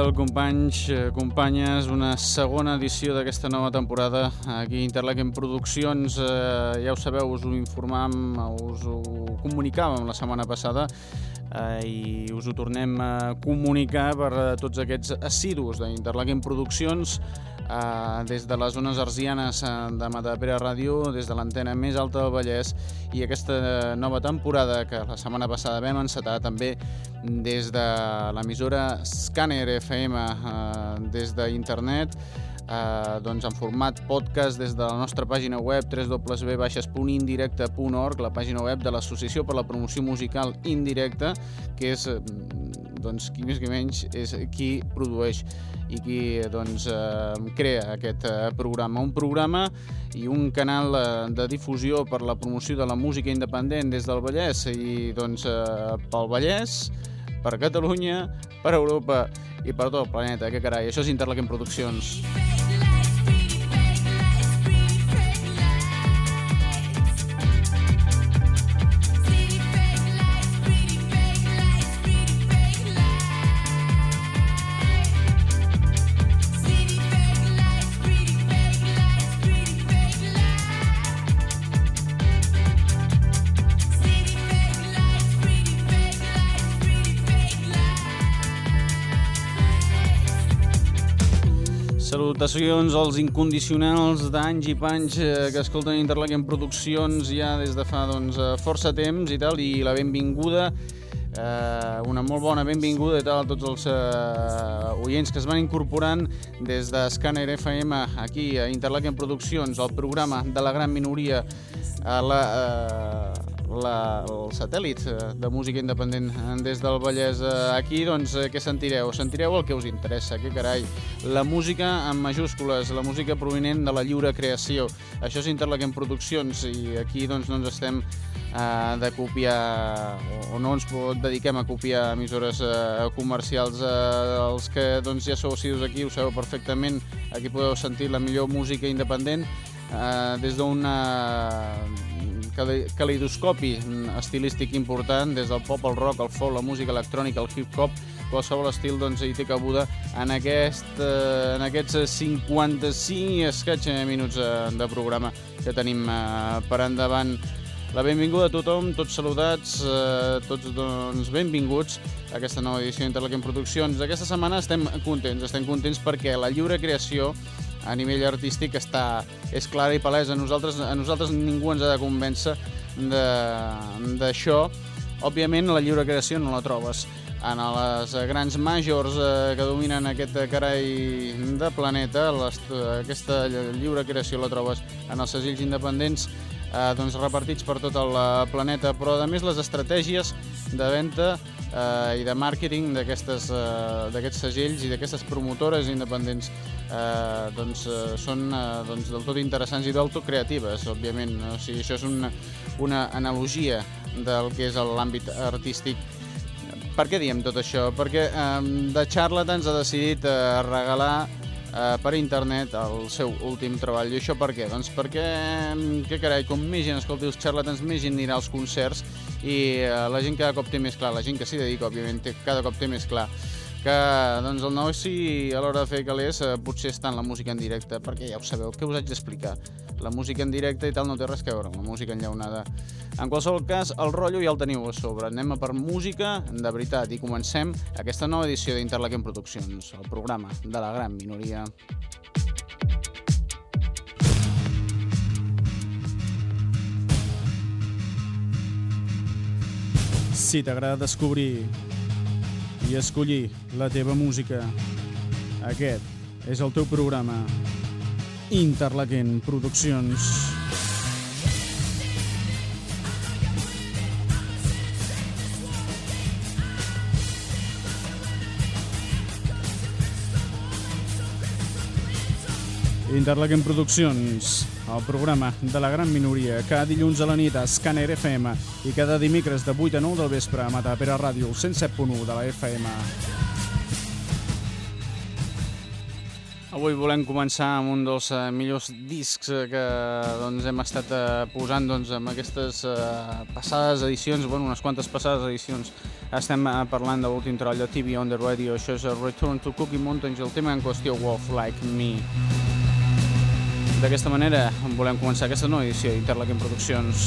Tal, companys, eh, companyes? Una segona edició d'aquesta nova temporada aquí a Interlaken Produccions. Eh, ja ho sabeu, us ho informàvem, us ho comunicàvem la setmana passada eh, i us ho tornem a comunicar per a tots aquests assidus d'Interlaken Produccions eh, des de les zones arsianes eh, de Matapera Ràdio, des de l'antena més alta del Vallès i aquesta nova temporada que la setmana passada vam encetar també des de l'emissora Scanner FM, eh, des d'internet, eh, doncs en format podcast des de la nostra pàgina web www.indirecte.org, la pàgina web de l'Associació per la Promoció Musical Indirecta, que és doncs, qui més que menys és qui produeix i qui doncs, eh, crea aquest eh, programa. Un programa i un canal eh, de difusió per la promoció de la música independent des del Vallès i doncs, eh, pel Vallès, per Catalunya, per Europa i per tot el planeta. Que carai, això és Interlaken Produccions. Salutacions als incondicionals d'anys i panys eh, que escolten Interlaken Produccions ja des de fa doncs, eh, força temps i tal, i la benvinguda, eh, una molt bona benvinguda i tal a tots els eh, oients que es van incorporant des de Scanner FM aquí a Interlaken Produccions, el programa de la gran minoria a la, eh, la, el satèl·lit de música independent des del Vallès aquí, doncs què sentireu? Sentireu el que us interessa, que carai. La música en majúscules, la música provinent de la lliure creació. Això és Interlaken Produccions i aquí doncs no ens estem eh, de copiar o, no ens dediquem a copiar emissores eh, comercials. Eh, els que doncs, ja sou assidus aquí ho sabeu perfectament. Aquí podeu sentir la millor música independent eh, des d'una caleidoscopi estilístic important, des del pop, el rock, el folk, la música electrònica, el hip-hop, qualsevol estil doncs, hi té cabuda en, aquest, eh, en aquests 55 escaig minuts eh, de programa que tenim eh, per endavant. La benvinguda a tothom, tots saludats, eh, tots doncs, benvinguts a aquesta nova edició d'Interlaken Produccions. Aquesta setmana estem contents, estem contents perquè la lliure creació a nivell artístic està, és clara i palesa. Nosaltres, a nosaltres ningú ens ha de convèncer d'això. Òbviament, la lliure creació no la trobes en les grans majors eh, que dominen aquest carai de planeta, les, aquesta lliure creació la trobes en els segells independents eh, doncs repartits per tot el planeta, però a més les estratègies de venda eh, i de màrqueting d'aquests eh, segells i d'aquestes promotores independents eh, doncs, eh, són eh, doncs, del tot interessants i del tot creatives, òbviament. O sigui, això és una, una analogia del que és l'àmbit artístic. Per què diem tot això? Perquè eh, de Charlatans ha decidit eh, regalar eh, per internet el seu últim treball. I això per què? Doncs perquè, que carai, com més gent escolti els charlatans, més gent anirà als concerts i eh, la gent cada cop té més clar, la gent que s'hi dedica, òbviament, cada cop té més clar que doncs, el negoci a l'hora de fer calés eh, potser està en la música en directe, perquè ja ho sabeu, què us haig d'explicar? La música en directe i tal no té res a veure amb la música enllaunada. En qualsevol cas, el rotllo ja el teniu a sobre. Anem a per música, de veritat, i comencem aquesta nova edició d'Interlaken Produccions, el programa de la gran minoria. Si t'agrada descobrir i escollir la teva música. Aquest és el teu programa. Interlaquent Produccions. Interlaquem Produccions, el programa de la gran minoria, cada dilluns a la nit a Scanner FM i cada dimecres de 8 a 9 del vespre a Matapera Ràdio, 107.1 de la FM. Avui volem començar amb un dels uh, millors discs uh, que doncs, hem estat uh, posant doncs, amb aquestes passades edicions, bueno, unes quantes passades edicions. Estem parlant de l'últim treball de TV on the Radio, això és Return to Cookie Mountains, el tema en qüestió Wolf Like Me. D'aquesta manera volem començar aquesta nova edició d'Interlaken Produccions.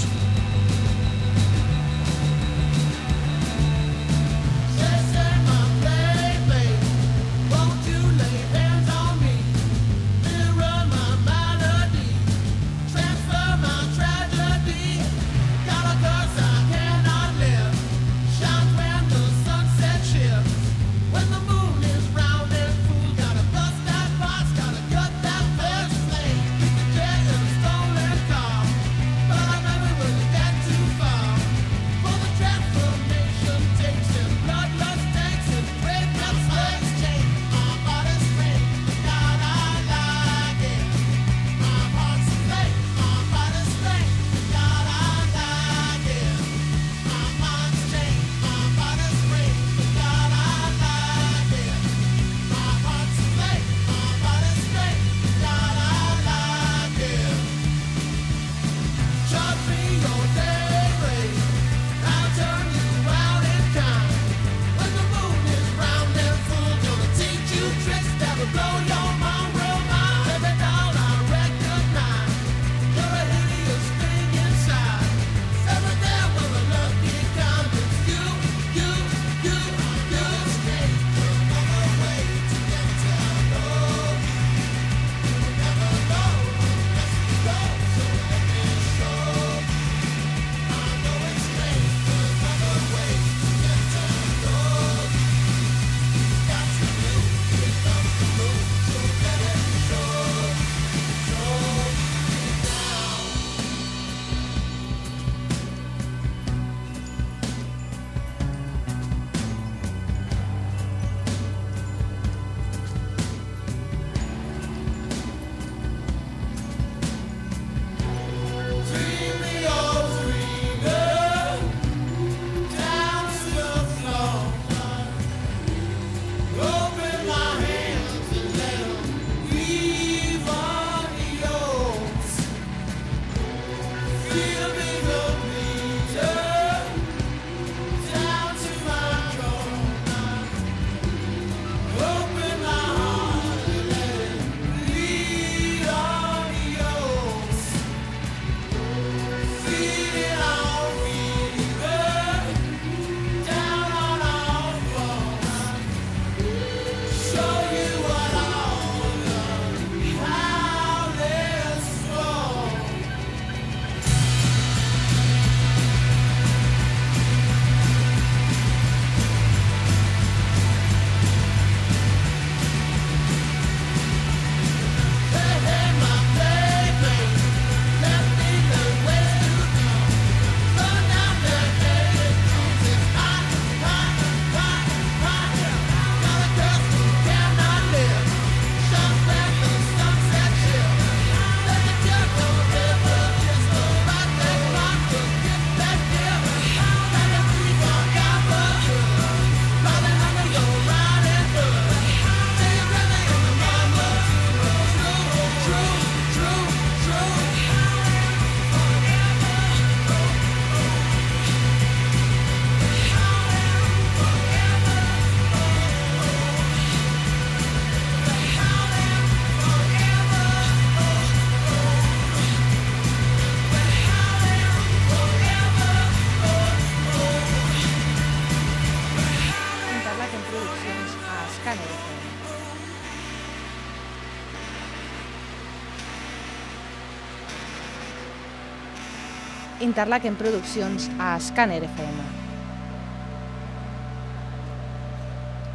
Interlaken Produccions a Scanner FM.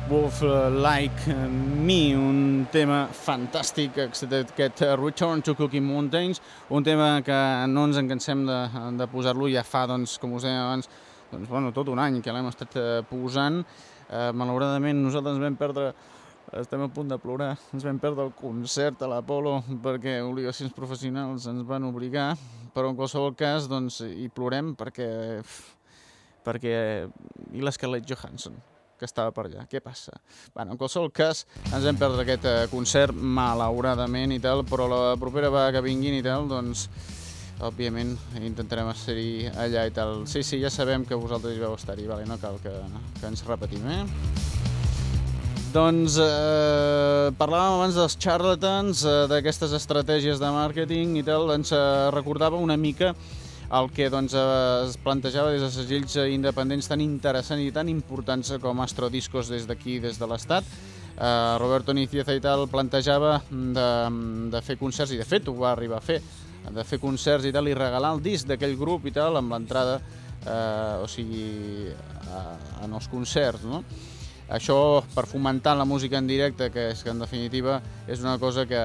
Wolf Like Me, un tema fantàstic, aquest Return to Cookie Mountains, un tema que no ens encansem de, de posar-lo, ja fa, doncs, com us deia abans, doncs, bueno, tot un any que l'hem estat eh, posant. Eh, malauradament nosaltres vam perdre estem a punt de plorar. Ens vam perdre el concert a l'Apolo perquè obligacions professionals ens van obligar, però en qualsevol cas doncs, hi plorem perquè, perquè... i l'Scarlett Johansson que estava per allà. Què passa? Bueno, en qualsevol cas, ens vam perdre aquest eh, concert malauradament i tal, però la propera vegada que vinguin i tal, doncs, òbviament, intentarem ser-hi allà i tal. Sí, sí, ja sabem que vosaltres hi vau estar-hi, vale? no cal que, que ens repetim, eh? Doncs eh, parlàvem abans dels charlatans, eh, d'aquestes estratègies de màrqueting i tal, ens eh, recordava una mica el que doncs, eh, es plantejava des de segells independents tan interessants i tan importants com Astrodiscos des d'aquí, des de l'Estat. Eh, Roberto Nicieza i tal plantejava de, de fer concerts, i de fet ho va arribar a fer, de fer concerts i tal, i regalar el disc d'aquell grup i tal, amb l'entrada, eh, o sigui, eh, en els concerts, no? Això per fomentar la música en directe, que és que en definitiva és una cosa que,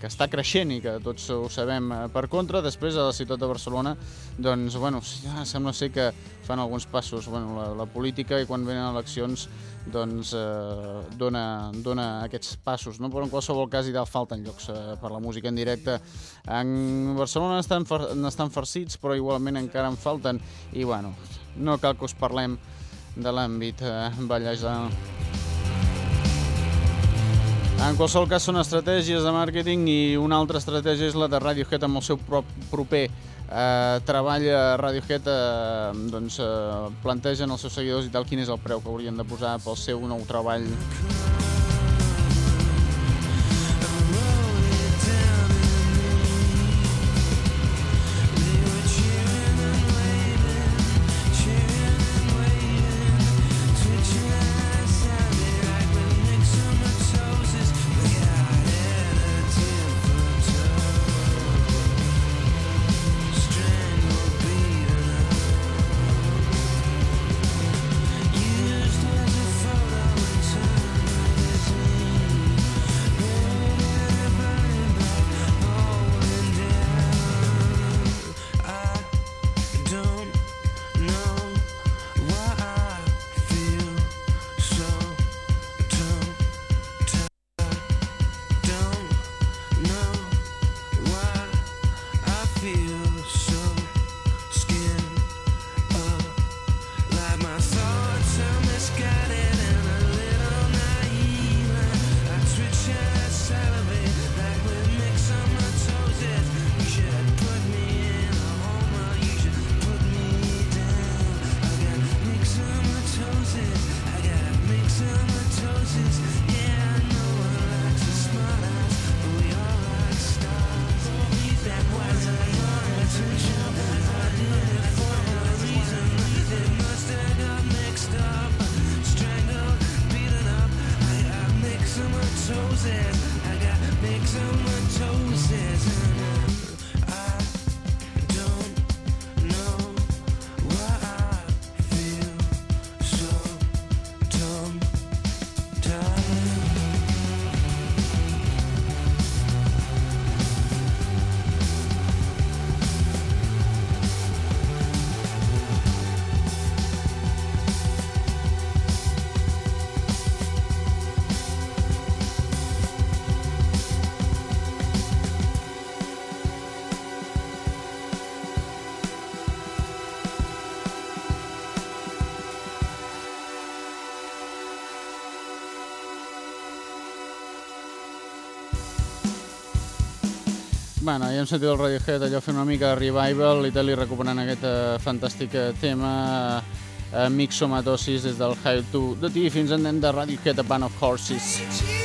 que està creixent i que tots ho sabem eh, per contra. Després a la ciutat de Barcelona, doncs, bueno, ja sembla ser que fan alguns passos. Bueno, la, la política i quan venen eleccions doncs eh, dona, dona aquests passos, no? però en qualsevol cas hi falten llocs eh, per la música en directe. En Barcelona estan, estan farcits, però igualment encara en falten i bueno, no cal que us parlem de l'àmbit eh, ballejal. En qualsevol cas són estratègies de màrqueting i una altra estratègia és la de Radiohead amb el seu prop, proper eh, treball a Radiohead eh, doncs, eh, plantegen als seus seguidors i tal quin és el preu que haurien de posar pel seu nou treball. Bueno, ja hem sentit el Radiohead allò fent una mica de revival i tal, i recuperant aquest uh, fantàstic eh, tema uh, Mixomatosis des del High to the T fins en de Radiohead, a Band of Horses.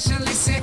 passionately sing.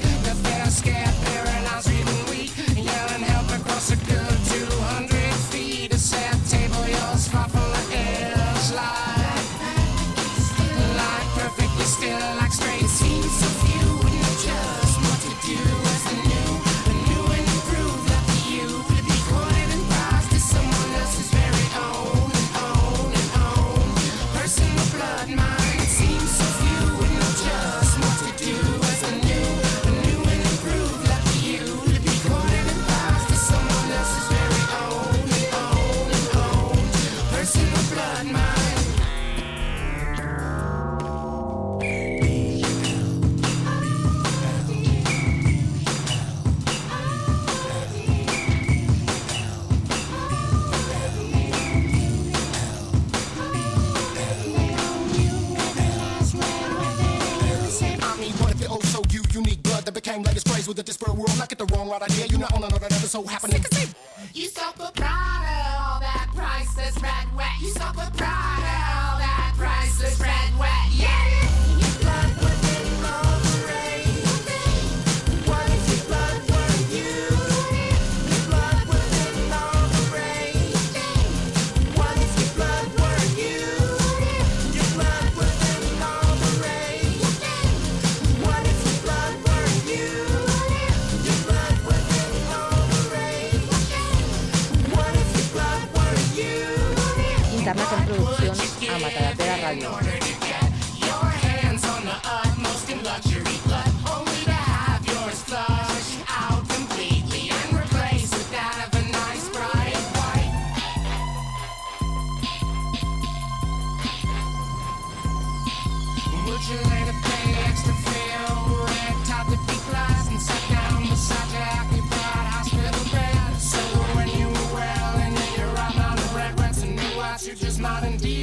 spread world like get the wrong right idea. You're not on another level, happening. You suck for Prada, all that priceless red, wet. You suck for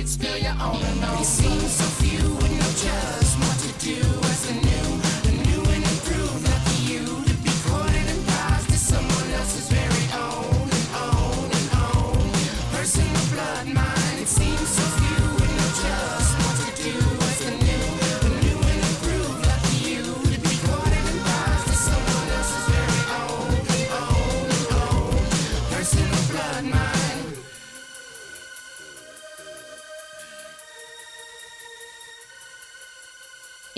Feel spill your own and. You see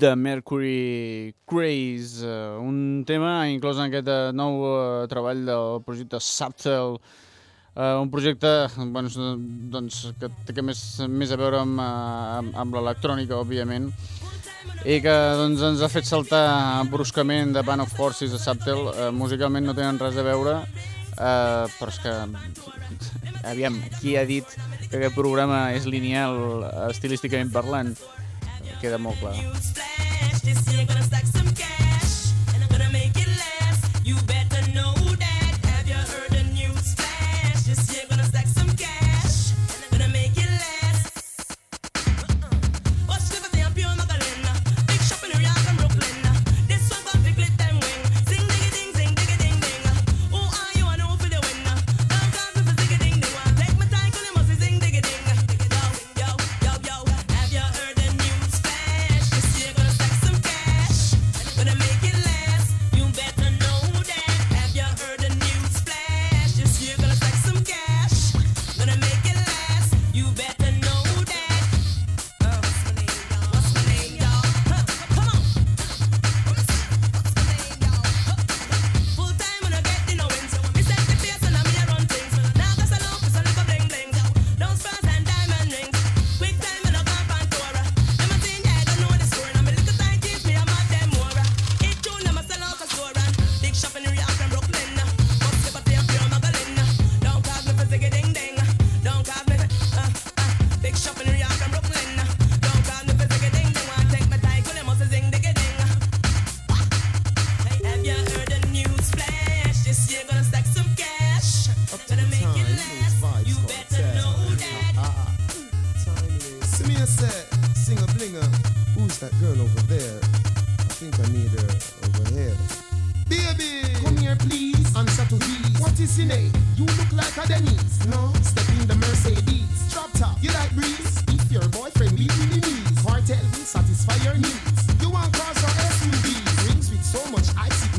The Mercury Craze, eh, un tema inclòs en aquest eh, nou uh, treball del projecte Subtle, un projecte bueno, doncs, que té més, més a veure amb, amb, amb l'electrònica, òbviament, i que doncs, ens ha fet saltar bruscament de Band of Horses a Subtle. Musicalment no tenen res a veure, uh, però és que, aviam, qui ha dit que aquest programa és lineal estilísticament parlant? queda molt clar. cash. This year, gonna stack some cash. And I'm gonna make it last.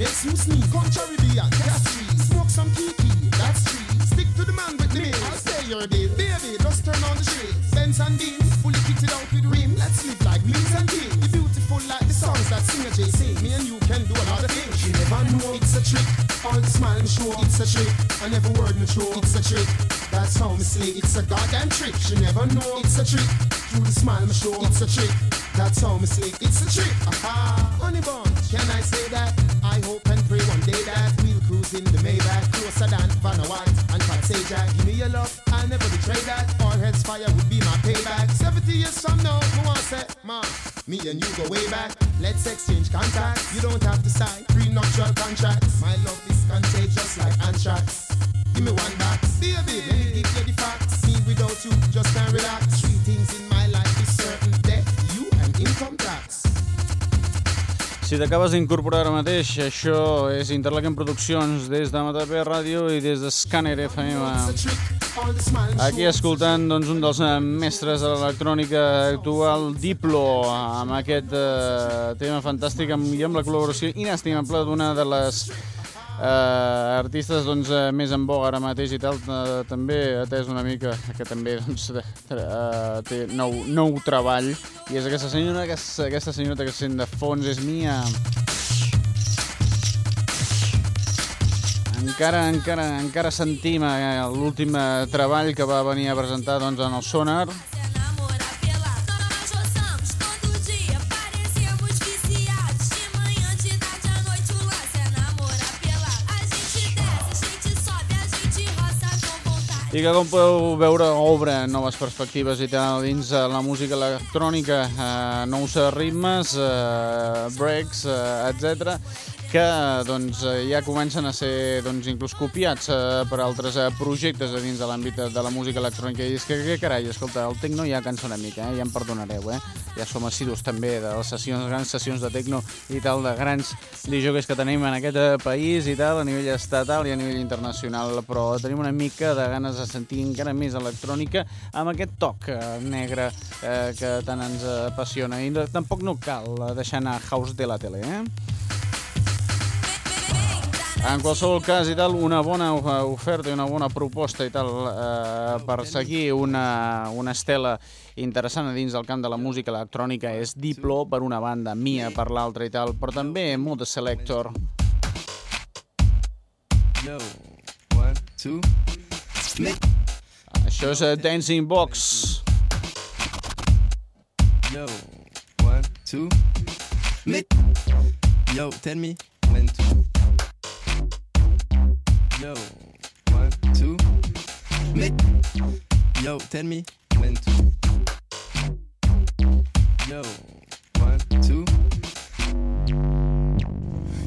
Makes you sneeze. Come Caribbean, that's three. Smoke some kiki, that's three. Stick to the man with. I'll say your bill. Baby, just turn on the shades. Benz and beams, fully kitted out with rim. Let's live like kings and kings. Be beautiful like the songs that singer Jay sing. Me and you can do a lot of things. You never know it's a trick. The smile and show, it's a trick. And every word me throw, it's a trick. That's how me slay, it's a goddamn trick. She never know it's a trick. Through the smile me show, it's a trick. That's how me slay, it's a trick. Aha, honey bun, can I say that? I hope and pray one day that we'll cruise in the Maybach closer than Vanna White and Pat Sajak. Give me your love, I'll never betray that. All heads fire would be my payback. 70 years from now, who wants ma, me and you go way back. Let's exchange contacts. You don't have to sign prenuptial contracts. My love is contagious like anthrax. Give me one back, baby. Let me give you the facts. Me without you just can't relax. Si t'acabes d'incorporar ara mateix, això és Interlaken Produccions des de Matapé Ràdio i des de Scanner FM. Aquí escoltant doncs, un dels eh, mestres de l'electrònica actual, Diplo, amb aquest eh, tema fantàstic amb, i amb la col·laboració inestimable d'una de les eh, artistes doncs, eh, més en boga ara mateix i tal, eh, també atès una mica que també doncs, eh, té nou, nou treball i és aquesta senyora, que, és- aquesta senyora que sent de fons és Mia. Encara, encara, encara sentim l'últim treball que va venir a presentar doncs, en el Sonar, i que com podeu veure obre noves perspectives i tal dins eh, la música electrònica, eh, nous ritmes, eh, breaks, eh, etc que doncs, eh, ja comencen a ser doncs, inclús copiats eh, per altres eh, projectes dins de l'àmbit de, la música electrònica i és que, que carai, escolta, el tecno ja cansa una mica, eh? ja em perdonareu, eh? ja som assidus també de les sessions, grans sessions de tecno i tal, de grans DJs que tenim en aquest eh, país i tal, a nivell estatal i a nivell internacional, però tenim una mica de ganes de sentir encara més electrònica amb aquest toc eh, negre eh, que tant ens apassiona i tampoc no cal deixar anar house de la tele, eh? En qualsevol cas i tal, una bona oferta i una bona proposta i tal eh, per seguir una, una estela interessant dins del camp de la música electrònica és Diplo per una banda, Mia per l'altra i tal, però també Mood Selector. Yo, one. Això és eh, Dancing Box. Yo, one, two. Yo, tell me Yo, one, two. Me. Yo, tell me when to. Yo, one, two.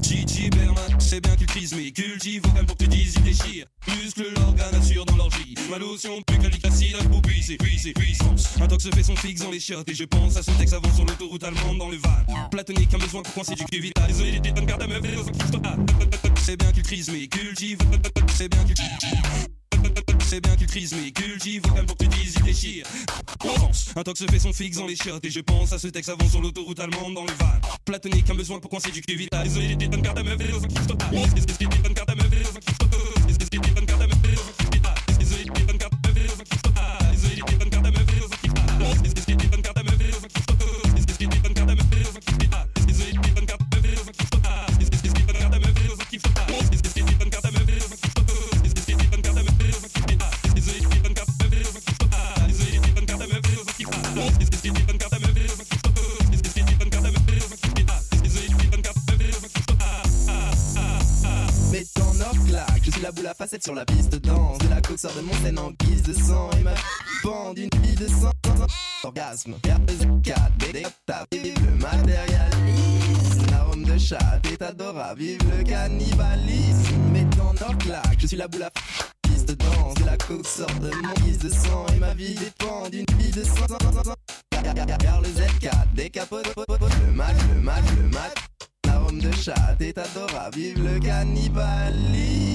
Gigi Berman, c'est bien qu'il crise mais cultive vocal pour que tu dises il déchire. Muscle l'organe assure dans l'orgie. Ma lotion buccalique acide à boubille c'est puis c'est puissance Un tox fait son fixe dans les chiottes Et je pense à son texte avant sur l'autoroute allemande dans le Val Platonique un besoin pour coincer du cul vital Désolé j'étais bonne carte à meuf total C'est bien qu'il crise mais cultive. C'est bien qu'il bien qu'il crise mais cultive pour que tu dises il déchire un tox fait son fixe dans les chiottes Et je pense à ce texte avant sur l'autoroute allemande dans le Val Platonique un besoin pour coincer du cul vital Désolé carte à meuf et total à meuf carte à meuf et sur la piste de danse. De la coke sort de mon scène en guise de sang. Et ma bande d'une vie de sang. Orgasme, RPZ4, BD4, vive le matérialisme Arôme de chat, est adorable, vive le cannibalisme Mets ton or claque, je suis la boule à piste de danse. De la coke sort de mon guise de sang. Et ma vie dépend d'une vie de sang. Vers le Z4, décapote le mat, le mat, le mat. De chat, t'es adorable, vive le cannibalisme.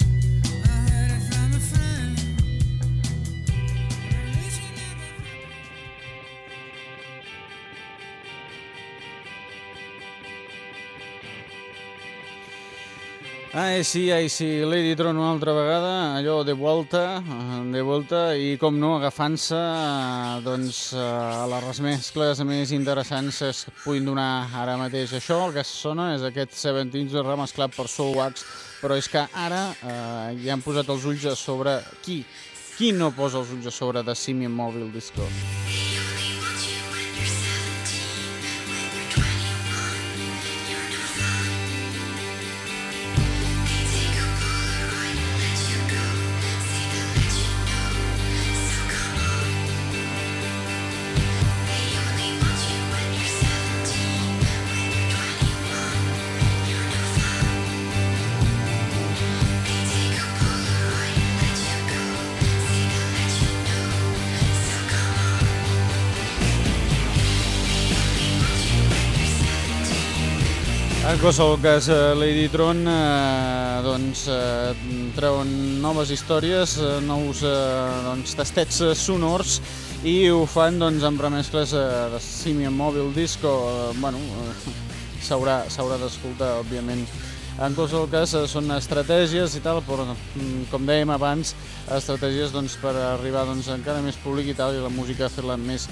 Ai, sí, ai, sí, Lady Tron una altra vegada, allò de volta, de volta, i com no, agafant-se doncs, eh, a les remescles més interessants que es puguin donar ara mateix. Això, el que sona, és aquest Seventeens remesclat per Soul Wax, però és que ara eh, ja han posat els ulls a sobre qui? Qui no posa els ulls a sobre de Simian Mobile Disco? Cas, eh, Lady Tron eh, doncs, eh, treuen noves històries, eh, nous eh, doncs, tastets eh, sonors i ho fan doncs, amb remescles eh, de Simian Mobile Disco. Eh, bueno, eh, s'haurà d'escoltar, òbviament. En qualsevol cas, són estratègies i tal, però, mm, com dèiem abans, estratègies doncs, per arribar doncs, encara més públic i tal, i la música fer-la més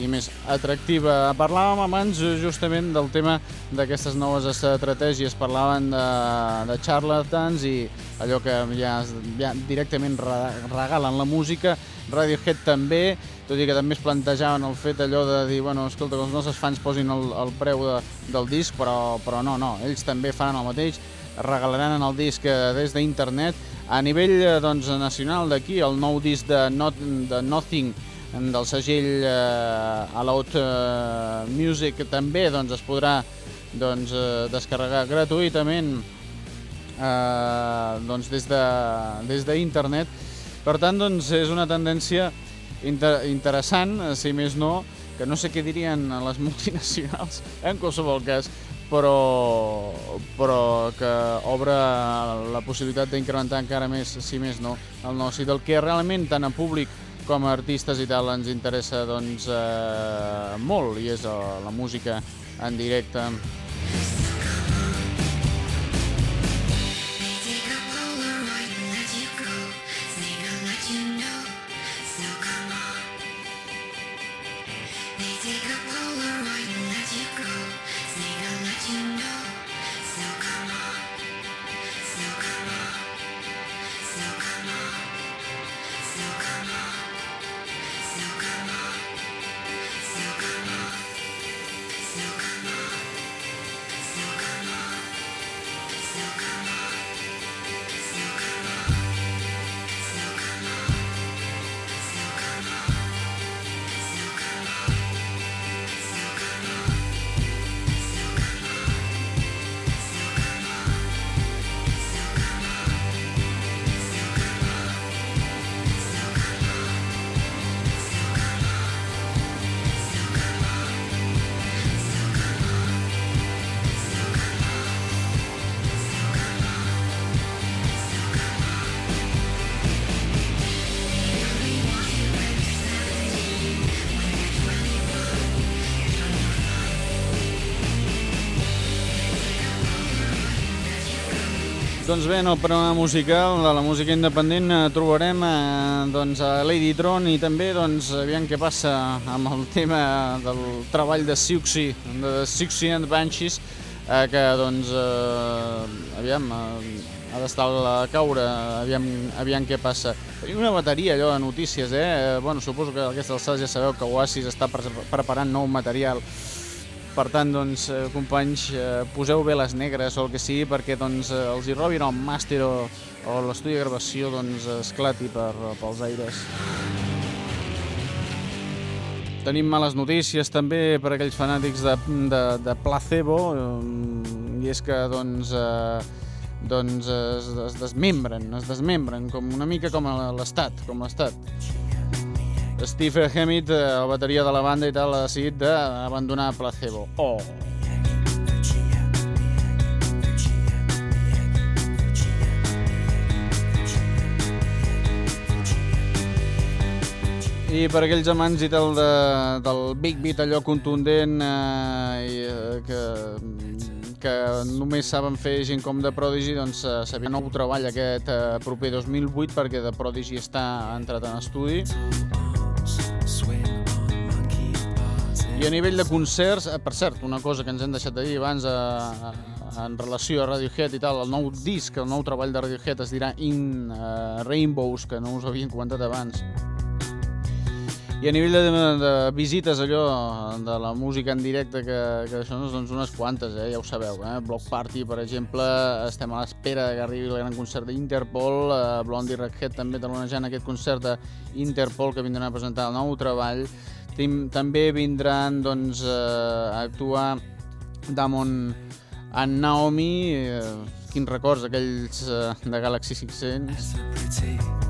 i més atractiva. Parlàvem abans eh, justament del tema d'aquestes noves estratègies, parlaven de, de charlatans i allò que ja, ja directament re- regalen la música, Radiohead també, tot i que també es plantejaven el fet allò de dir, bueno, escolta, que els nostres fans posin el, el preu de, del disc, però, però no, no, ells també fan el mateix, regalaran el disc eh, des d'internet. A nivell eh, doncs, nacional d'aquí, el nou disc de, Not, de Nothing, del segell eh, Aloud eh, Music també doncs, es podrà doncs, eh, descarregar gratuïtament eh, doncs, des d'internet. De, per tant, doncs, és una tendència inter interessant, eh, si més no, que no sé què dirien les multinacionals, en qualsevol cas, però, però que obre la possibilitat d'incrementar encara més, si més no, el negoci del que realment tant a públic com a artistes i tal ens interessa doncs, eh, molt i és eh, la música en directe. Doncs bé, en el panorama musical de la música independent eh, trobarem eh, doncs, a Lady Tron i també doncs, aviam què passa amb el tema del treball de Siouxsie, de Siouxsie and Banshees, eh, que doncs, eh, aviam, eh, ha d'estar a caure, aviam, aviam què passa. Tenim una bateria allò de notícies, eh? Bueno, suposo que a aquestes alçades ja sabeu que Oasis està pre preparant nou material per tant, doncs, eh, companys, eh, poseu bé les negres o el que sigui perquè doncs, eh, els hi robin el màster o, o l'estudi de gravació doncs, esclati per, pels aires. Tenim males notícies també per aquells fanàtics de, de, de placebo i és que doncs, eh, doncs es, es desmembren, es desmembren com una mica com l'Estat, com l'Estat. Steve Hammett, eh, el bateria de la banda i tal, ha decidit d'abandonar Placebo. Oh! I per aquells amants i tal de, del Big Beat, allò contundent eh, i, eh, que, que només saben fer gent com de Prodigy, doncs eh, sabia nou treball aquest eh, proper 2008 perquè de Prodigy està entrat en estudi. I a nivell de concerts, eh, per cert, una cosa que ens hem deixat de dir abans eh, eh, en relació a Radiohead i tal, el nou disc, el nou treball de Radiohead es dirà In eh, Rainbows, que no us havien comentat abans. I a nivell de, de visites allò de la música en directe que, que això doncs unes quantes, eh, ja ho sabeu, eh? Block Party, per exemple, estem a l'espera que arribi el gran concert d'Interpol, eh, Blondie Redhead també talonejant aquest concert d'Interpol que vindran a presentar el nou treball, també vindran doncs, eh, a actuar Damon en Naomi, eh, quins records aquells eh, de Galaxy 600.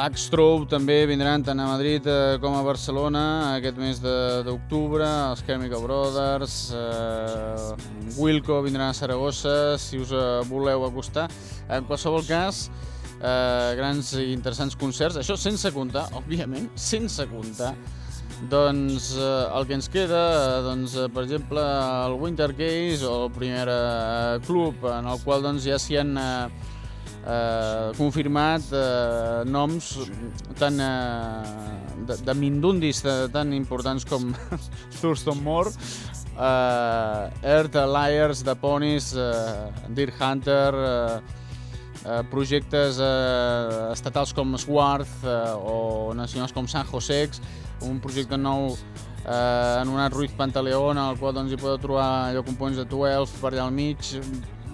Blackstroke també vindran tant a Madrid eh, com a Barcelona aquest mes d'octubre, els Chemical Brothers, eh, Wilco vindran a Saragossa, si us eh, voleu acostar. En qualsevol cas, eh, grans i interessants concerts, això sense comptar, òbviament, sense comptar, doncs eh, el que ens queda, eh, doncs, eh, per exemple, el Winter Case o el primer eh, club en el qual doncs, ja s'hi han eh, eh, confirmat eh, noms tan, eh, de, de mindundis de, tan importants com Thurston Moore, eh, Earth Liars, The Ponies, eh, Deer Hunter, eh, eh, projectes eh, estatals com Swarth eh, o nacionals com San Josex, un projecte nou eh, anomenat Ruiz Pantaleón, al qual doncs, hi podeu trobar allò components de 12 per allà al mig,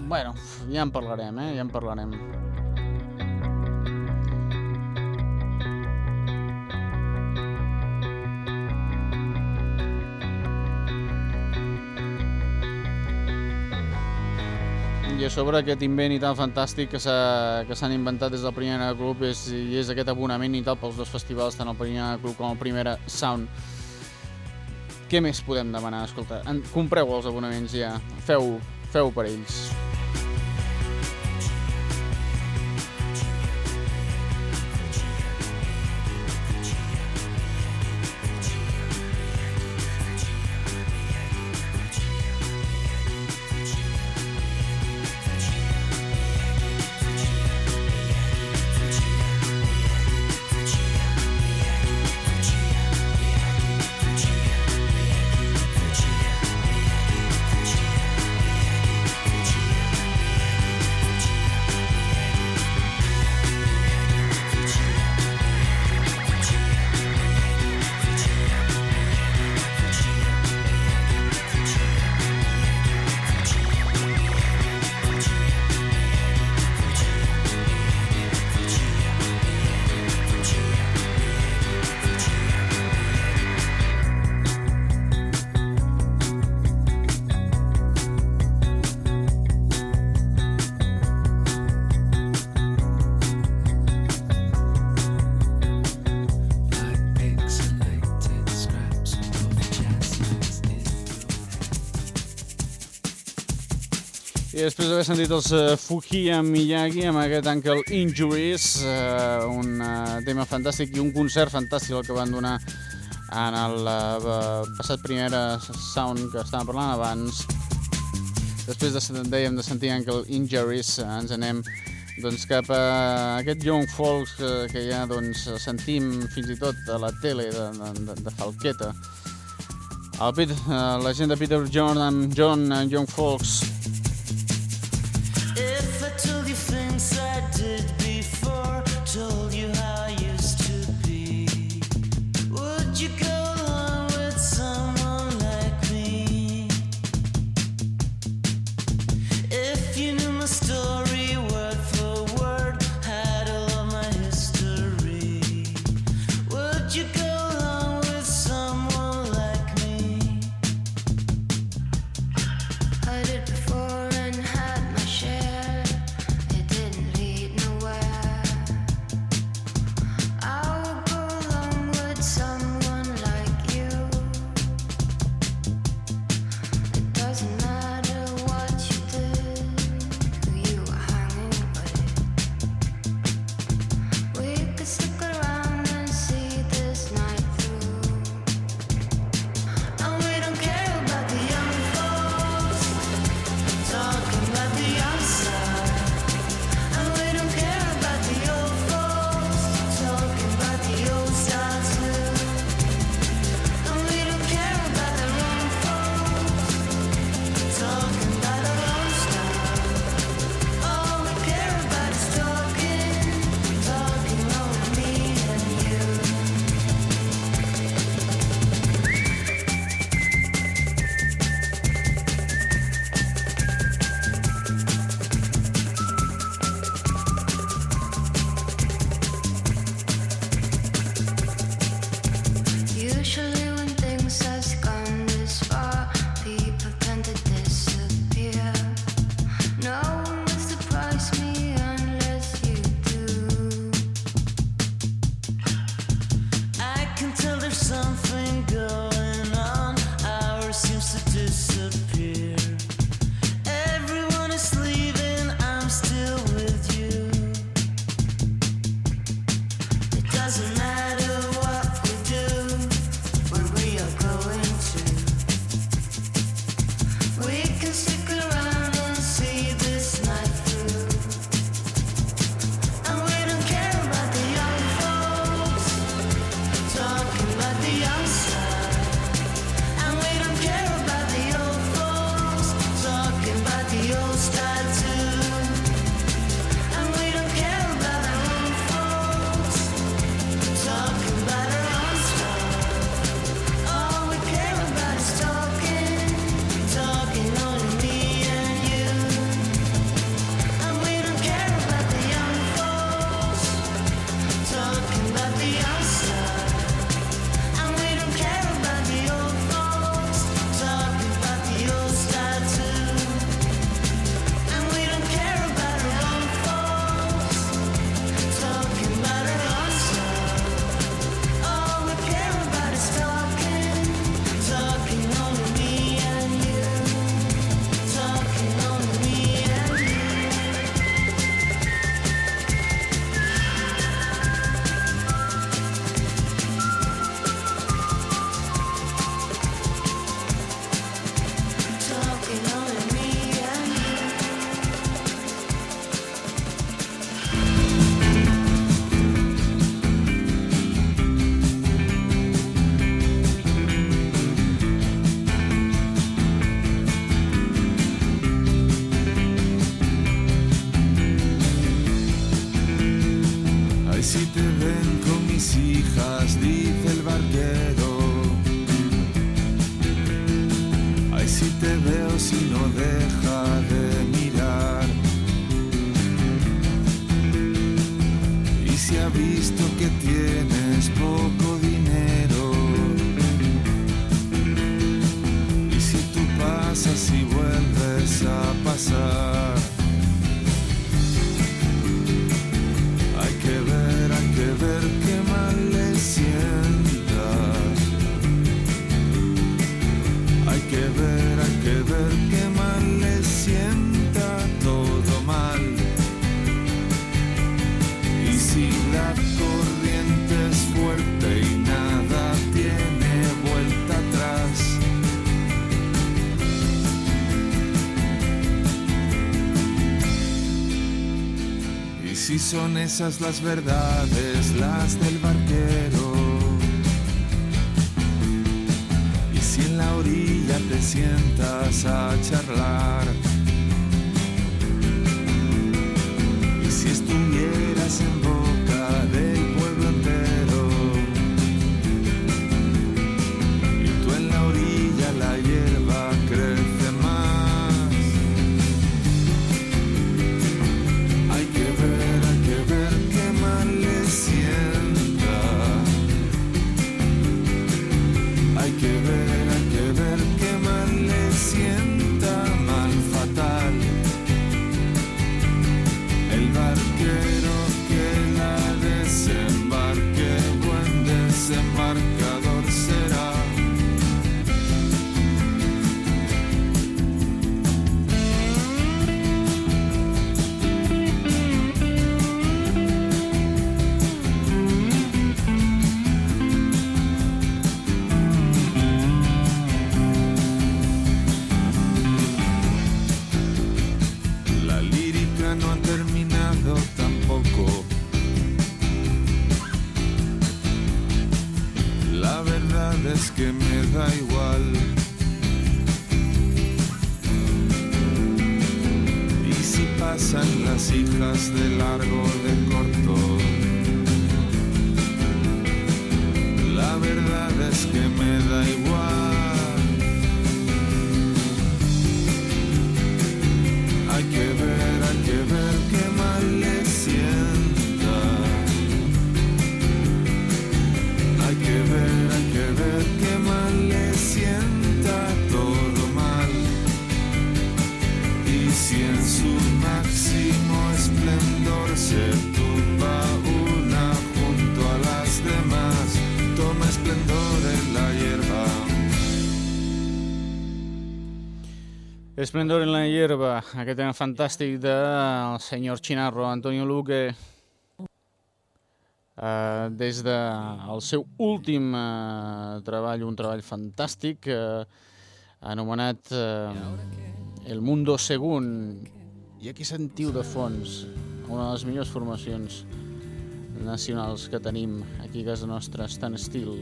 bueno, ja en parlarem, eh? Ja en parlarem. i a sobre aquest invent i tan fantàstic que s'han inventat des del primer grup és, i és aquest abonament i tal pels dos festivals, tant el primer grup com el primer sound. Què més podem demanar? Escolta, en, compreu els abonaments ja, feu, feu per ells. sentit els uh, Miyagi amb aquest Uncle Injuries, eh, un eh, tema fantàstic i un concert fantàstic el que van donar en el passat primer sound que estàvem parlant abans. Després de, dèiem de sentir Uncle Injuries, ens anem doncs, cap a aquest Young Folks que, que ja doncs, sentim fins i tot a la tele de, de, de Falqueta. El Pit, la gent de Peter John amb John, Young Folks. Si son esas las verdades, las del barquero. Y si en la orilla te sientas a charlar. Esplendor en la hierba, aquest tema fantàstic del senyor Chinarro, Antonio Luque, eh, des del de seu últim eh, treball, un treball fantàstic, eh, anomenat eh, El Mundo Según. I aquí sentiu de fons una de les millors formacions nacionals que tenim aquí a casa nostra, Stan Steel.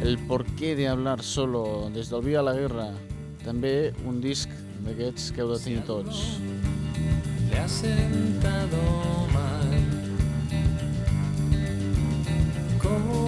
El porqué de hablar solo des del Viva la Guerra, també un disc d'aquests que heu de tenir tots. le ha sentado mal. Corra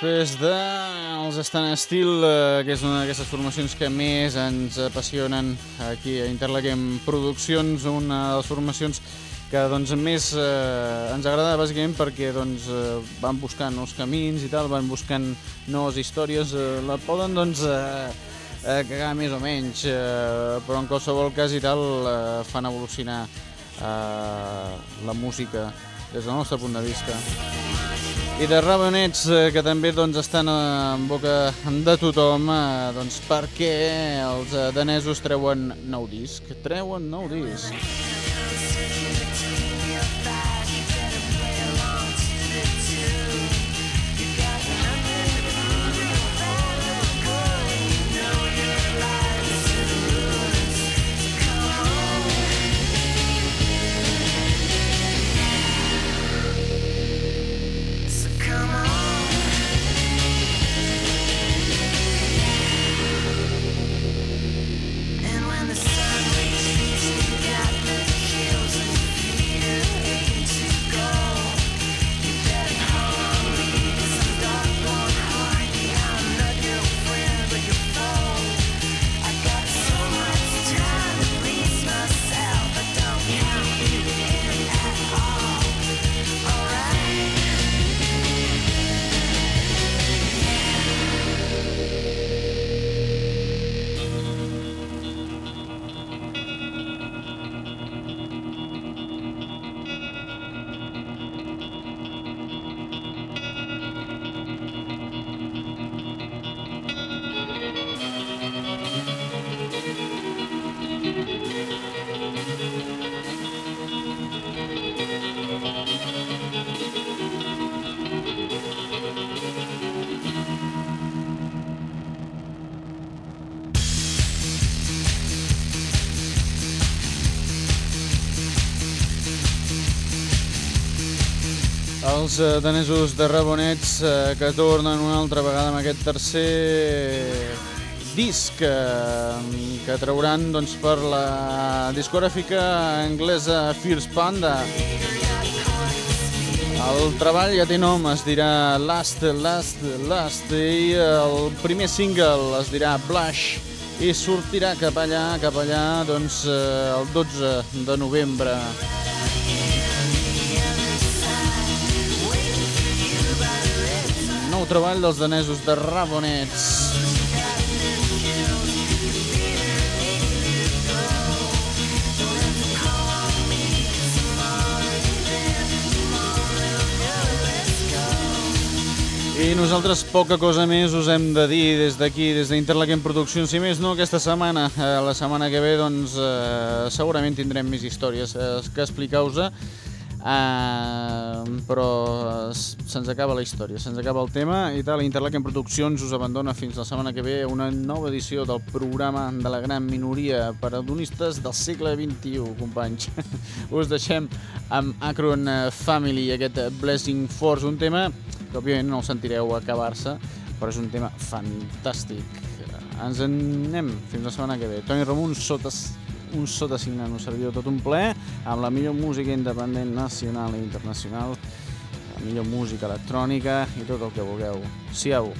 després de els Stan Steel, eh, que és una d'aquestes formacions que més ens apassionen aquí a Interlaquem Produccions, una de les formacions que doncs, més eh, ens agrada bàsicament perquè doncs, eh, van buscant nous camins i tal, van buscant noves històries, eh, la poden doncs, eh, eh, cagar més o menys, eh, però en qualsevol cas i tal eh, fan evolucionar eh, la música des del nostre punt de vista. I de Ravenets, eh, que també doncs, estan en boca de tothom, eh, doncs, perquè els eh, danesos treuen nou disc. Treuen nou disc. Els eh, danesos de Rabonets eh, que tornen una altra vegada amb aquest tercer disc eh, que trauran doncs, per la discogràfica anglesa Fierce Panda. El treball ja té nom, es dirà Last, Last, Last i el primer single es dirà Blush i sortirà cap allà, cap allà, doncs, el 12 de novembre. Treball dels danesos de Rabonets. I nosaltres poca cosa més us hem de dir des d'aquí, des d'Interlaquem Produccions, si més no aquesta setmana. Eh, la setmana que ve, doncs, eh, segurament tindrem més històries eh, que explicar-vos, eh, però se'ns acaba la història, se'ns acaba el tema i tal. Interlaquem Produccions us abandona fins la setmana que ve una nova edició del programa de la gran minoria per adonistes del segle XXI, companys. us deixem amb Akron Family, aquest Blessing Force, un tema que òbviament no el sentireu acabar-se, però és un tema fantàstic. Ens en anem fins la setmana que ve. Toni Ramon, sota, un sota signant, un servidor tot un ple, amb la millor música independent nacional i internacional, la millor música electrònica i tot el que vulgueu. Siau!